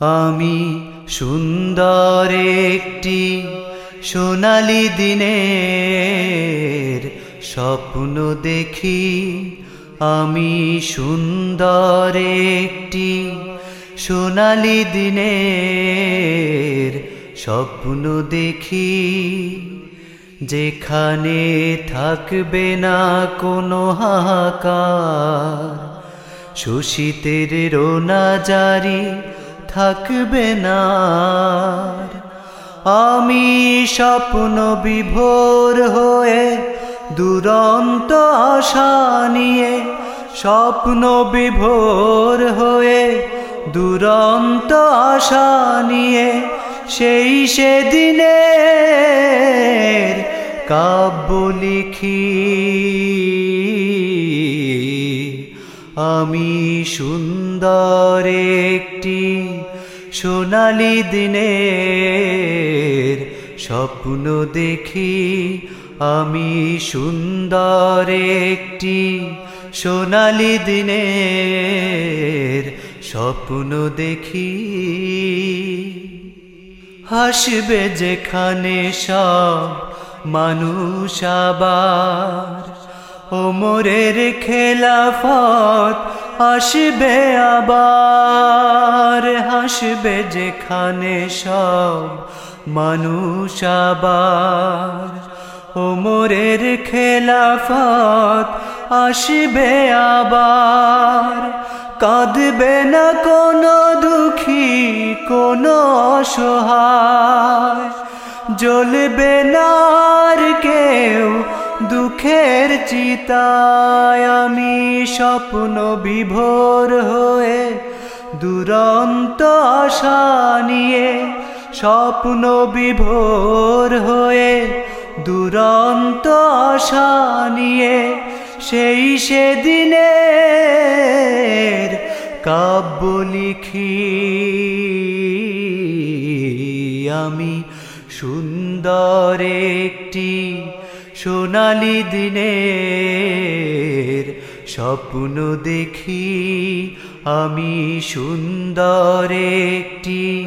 আমি সুন্দর একটি সোনালি দিনের স্বপ্ন দেখি। আমি সুন্দর একটি সোনালি দিনের স্বপ্ন দেখি। যেখানে থাকবে না কোনো হাহাকার। শোষিতের রোনা জারি থাকবে না। আমি স্বপ্ন বিভোর হয়ে দুরন্ত আশা নিয়ে স্বপ্ন বিভোর হয়ে দুরন্ত আশা নিয়ে সেই সেদিনের কাব্য লিখি। আমি সুন্দর একটি সোনালি দিনের স্বপ্ন দেখি আমি সুন্দর একটি সোনালি দিনের স্বপ্ন দেখি। হাসবে যেখানে সব মানুষ আবার, ওমরের খেলাফত আসবে আবার, হাসবে যেখানে সব মানুষ আবার। ওমরের খেলাফত আসবে আবার, কাঁদবে না কোনো দুঃখী, কোনো অসহায়। জ্বলবে না আর কেউ দুঃখের চিতায় আমি স্বপ্ন বিভোর হয়ে দুরন্ত আশা নিয়ে স্বপ্ন বিভোর হয়ে দুরন্ত আশা নিয়ে সেই সেদিনের কাব্য লিখি আমি সুন্দর একটি সোনালি দিনের স্বপ্ন দেখি আমি সুন্দর একটি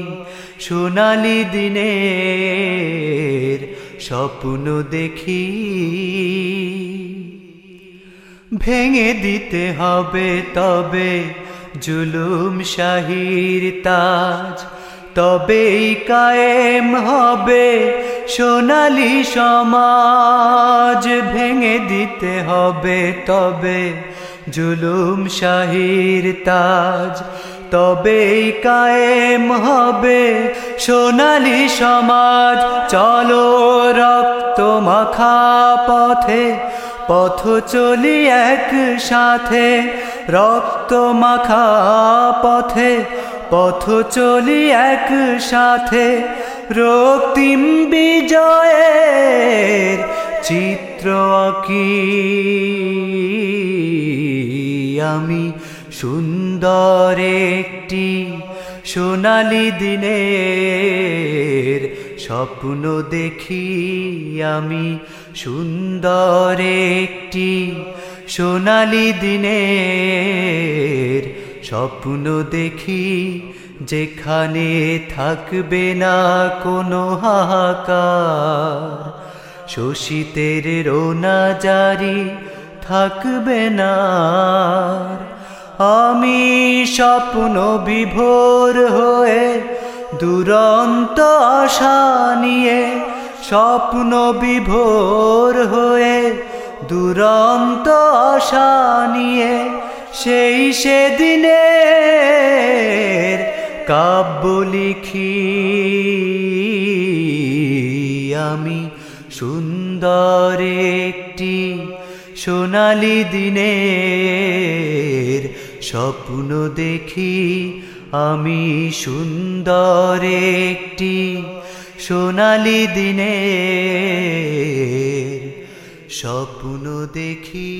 সোনালি দিনের স্বপ্ন দেখি। ভেঙে দিতে হবে তবে জুলুম শাহির তাজ, তবেই কায়েম হবে সোনালি সমাজ ভেঙে দিতে হবে তবে জুলুম শাহির তাজ। তবেই কায়েম হবে সোনালি সমাজ। চলো রক্ত মাখা পথে, পথ চলি এক সাথে রক্ত মাখা পথে, পথ চলি এক সাথে রক্তিম বিজয়ের চিত্র আঁকি। আমি সুন্দর একটি সোনালি দিনের স্বপ্ন দেখি। আমি সুন্দর একটি সোনালি দিনের স্বপ্ন দেখি। যেখানে থাকবে না কোনো হাহাকার শোষিতের রোনা জারি থাকবে না। আমি স্বপ্ন বিভোর হয়ে দুরন্ত আশা নিয়ে স্বপ্ন বিভোর হয়ে দুরন্ত আশা নিয়ে সেই সেদিনের কাব্য লিখি আমি সুন্দর একটি সোনালি দিনের স্বপ্ন দেখি আমি সুন্দর একটি সোনালি দিনের স্বপ্ন দেখি